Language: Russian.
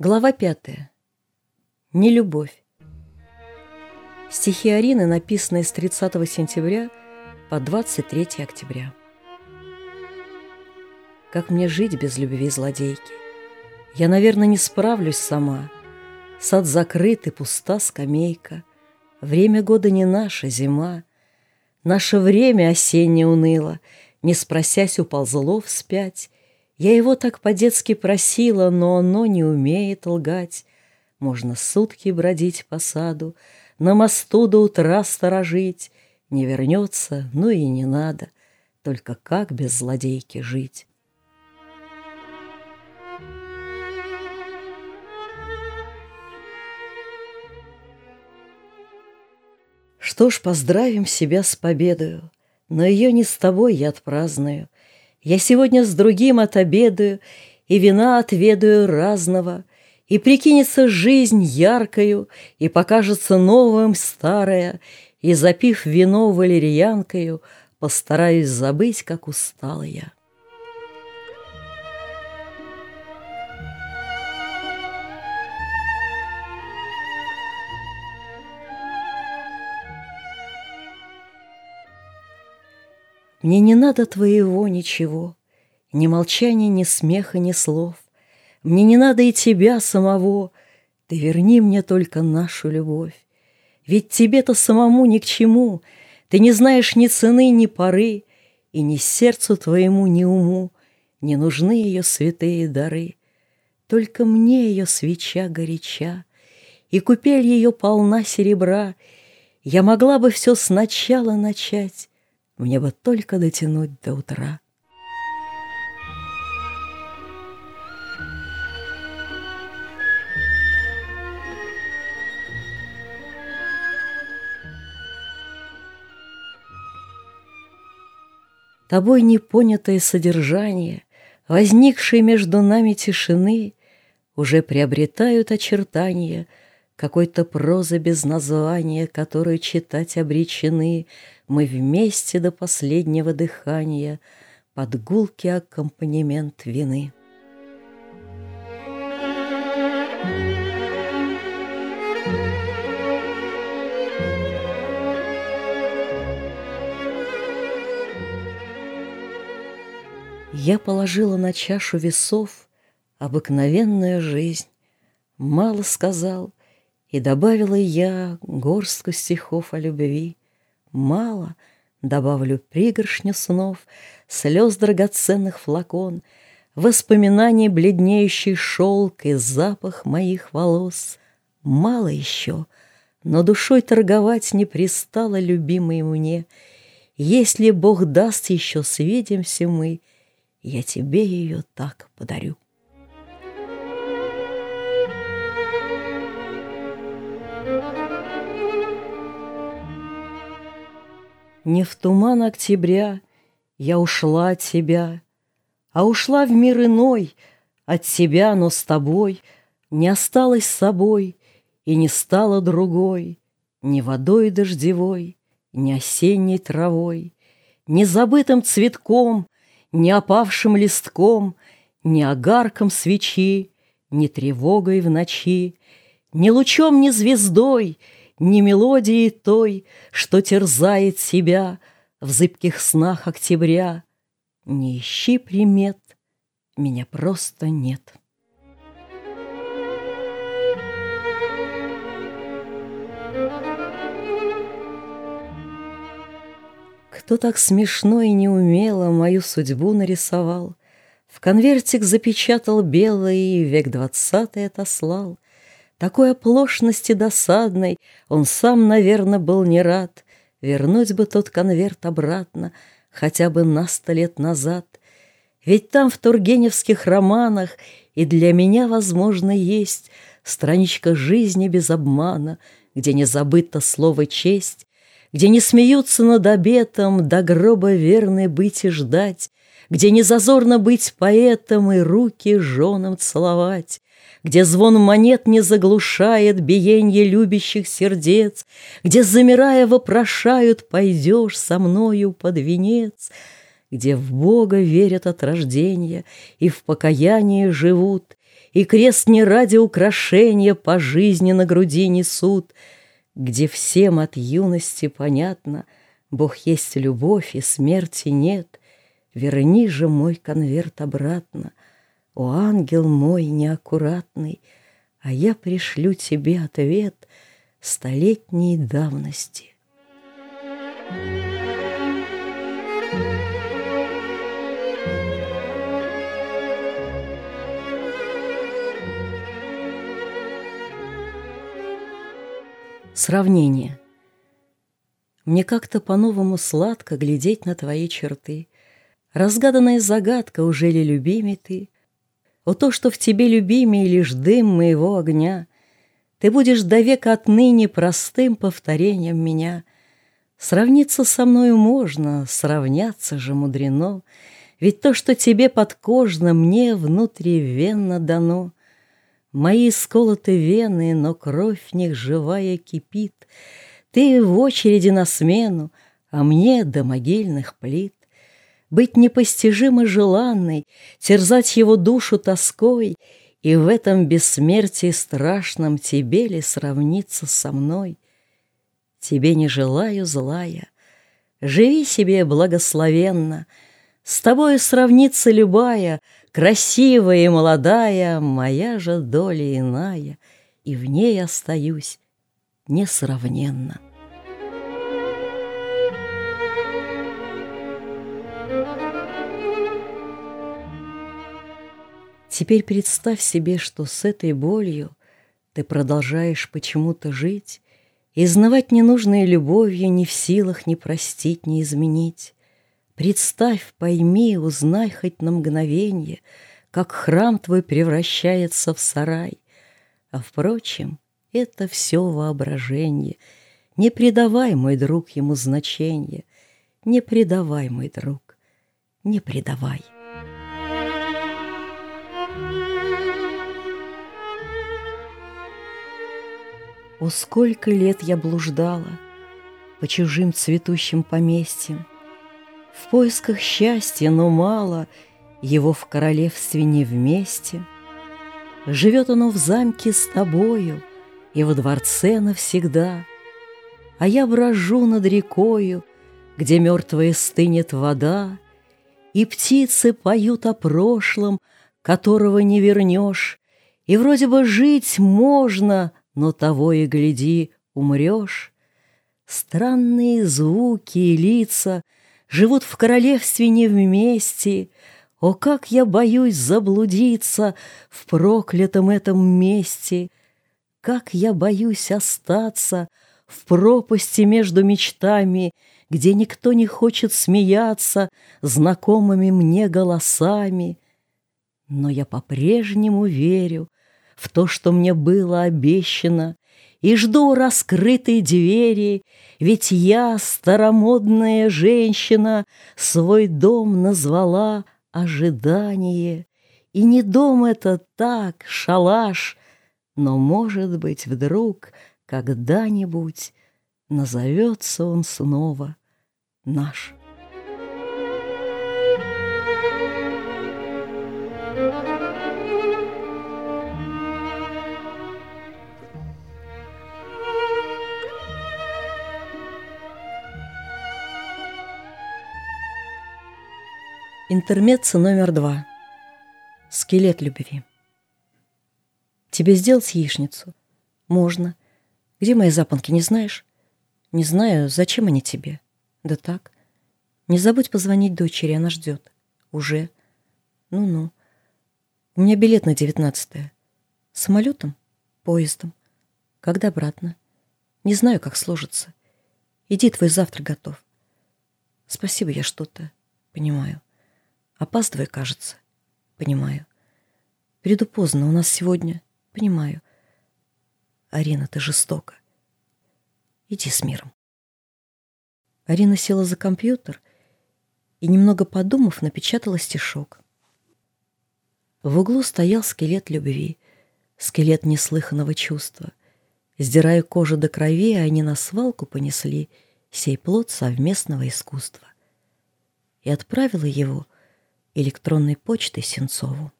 Глава пятая. Нелюбовь. Стихи Арины, написанные с 30 сентября по 23 октября. Как мне жить без любви злодейки? Я, наверное, не справлюсь сама. Сад закрыт и пуста скамейка. Время года не наша, зима. Наше время осеннее уныло, Не спросясь, уползло вспять, я его так по-детски просила, но оно не умеет лгать. Можно сутки бродить по саду, на мосту до утра сторожить. Не вернется, ну и не надо, только как без злодейки жить? Что ж, поздравим себя с победою, но ее не с тобой я отпраздную. Я сегодня с другим отобедаю, И вина отведаю разного, И прикинется жизнь яркою, И покажется новым старая, И, запив вино валерьянкою, Постараюсь забыть, как устала я. Мне не надо твоего ничего, Ни молчания, ни смеха, ни слов. Мне не надо и тебя самого, Ты верни мне только нашу любовь. Ведь тебе-то самому ни к чему, Ты не знаешь ни цены, ни поры, И ни сердцу твоему, ни уму Не нужны ее святые дары. Только мне ее свеча горяча, И купель ее полна серебра. Я могла бы все сначала начать, мне бы только дотянуть до утра. Тобой непонятое содержание, Возникшие между нами тишины, Уже приобретают очертания Какой-то прозы без названия, Которую читать обречены — мы вместе до последнего дыхания Под гулкий аккомпанемент вины. Я положила на чашу весов Обыкновенная жизнь. Мало сказал, и добавила я горстку стихов о любви. Мало, добавлю пригоршню снов, Слез драгоценных флакон, Воспоминаний бледнеющий шелк И запах моих волос. Мало еще, но душой торговать Не пристало любимой мне. Если Бог даст еще свидимся мы, Я тебе ее так подарю. Не в туман октября я ушла от тебя, А ушла в мир иной, от себя, но с тобой Не осталась собой и не стала другой, Ни водой дождевой, ни осенней травой, Ни забытым цветком, ни опавшим листком, Ни огарком свечи, ни тревогой в ночи, Ни лучом, ни звездой — ни мелодии той, что терзает себя В зыбких снах октября. Не ищи примет, меня просто нет. Кто так смешно и неумело Мою судьбу нарисовал, В конвертик запечатал белый век двадцатый отослал, такой оплошности досадной Он сам, наверное, был не рад. Вернуть бы тот конверт обратно Хотя бы на сто лет назад. Ведь там в тургеневских романах И для меня, возможно, есть Страничка жизни без обмана, Где не забыто слово «честь», Где не смеются над обетом До гроба верной быть и ждать, Где не зазорно быть поэтом И руки женам целовать, где звон монет не заглушает биенье любящих сердец, где, замирая, вопрошают, пойдешь со мною под венец, где в Бога верят от рождения и в покаянии живут, И крест не ради украшения По жизни на груди несут, Где всем от юности понятно, Бог есть любовь и смерти нет. Верни же мой конверт обратно, О, ангел мой неаккуратный, А я пришлю тебе ответ Столетней давности. Сравнение. Мне как-то по-новому сладко глядеть на твои черты. Разгаданная загадка, уже ли любимый ты? О то, что в тебе любимый лишь дым моего огня. Ты будешь до века отныне простым повторением меня. Сравниться со мною можно, сравняться же мудрено, Ведь то, что тебе подкожно, мне внутривенно дано — Мои сколоты вены, но кровь в них живая кипит. Ты в очереди на смену, а мне до могильных плит. Быть непостижимо желанной, терзать его душу тоской, И в этом бессмертии страшном тебе ли сравниться со мной? Тебе не желаю злая, живи себе благословенно, С тобою сравнится любая — Красивая и молодая, моя же доля иная, И в ней остаюсь несравненно. Теперь представь себе, что с этой болью Ты продолжаешь почему-то жить, Изнавать ненужной любовью Не в силах ни простить, ни изменить. Представь, пойми, узнай хоть на мгновенье, Как храм твой превращается в сарай. А, впрочем, это все воображение. Не предавай, мой друг, ему значения. Не предавай, мой друг, не предавай. О, сколько лет я блуждала По чужим цветущим поместьям, в поисках счастья, но мало, Его в королевстве не вместе. Живет оно в замке с тобою И во дворце навсегда, А я брожу над рекою, Где мертвая стынет вода, И птицы поют о прошлом, Которого не вернешь, И вроде бы жить можно, Но того и гляди, умрешь. Странные звуки и лица — живут в королевстве не вместе. О, как я боюсь заблудиться в проклятом этом месте! Как я боюсь остаться в пропасти между мечтами, где никто не хочет смеяться знакомыми мне голосами. Но я по-прежнему верю в то, что мне было обещано, и жду раскрытой двери, Ведь я, старомодная женщина, Свой дом назвала ожидание. И не дом это так, шалаш, Но, может быть, вдруг, когда-нибудь Назовется он снова наш. Интермеца номер два. Скелет любви. Тебе сделать яичницу? Можно. Где мои запонки, не знаешь? Не знаю, зачем они тебе? Да так. Не забудь позвонить дочери, она ждет. Уже. Ну-ну. У меня билет на девятнадцатое. Самолетом? Поездом. Когда обратно? Не знаю, как сложится. Иди, твой завтрак готов. Спасибо, я что-то понимаю. Опаздывай, кажется. Понимаю. Приду поздно, у нас сегодня... Понимаю. Арина, ты жестока. Иди с миром. Арина села за компьютер и, немного подумав, напечатала стишок. В углу стоял скелет любви, скелет неслыханного чувства. Сдирая кожу до крови, они на свалку понесли сей плод совместного искусства. И отправила его электронной почтой Сенцову.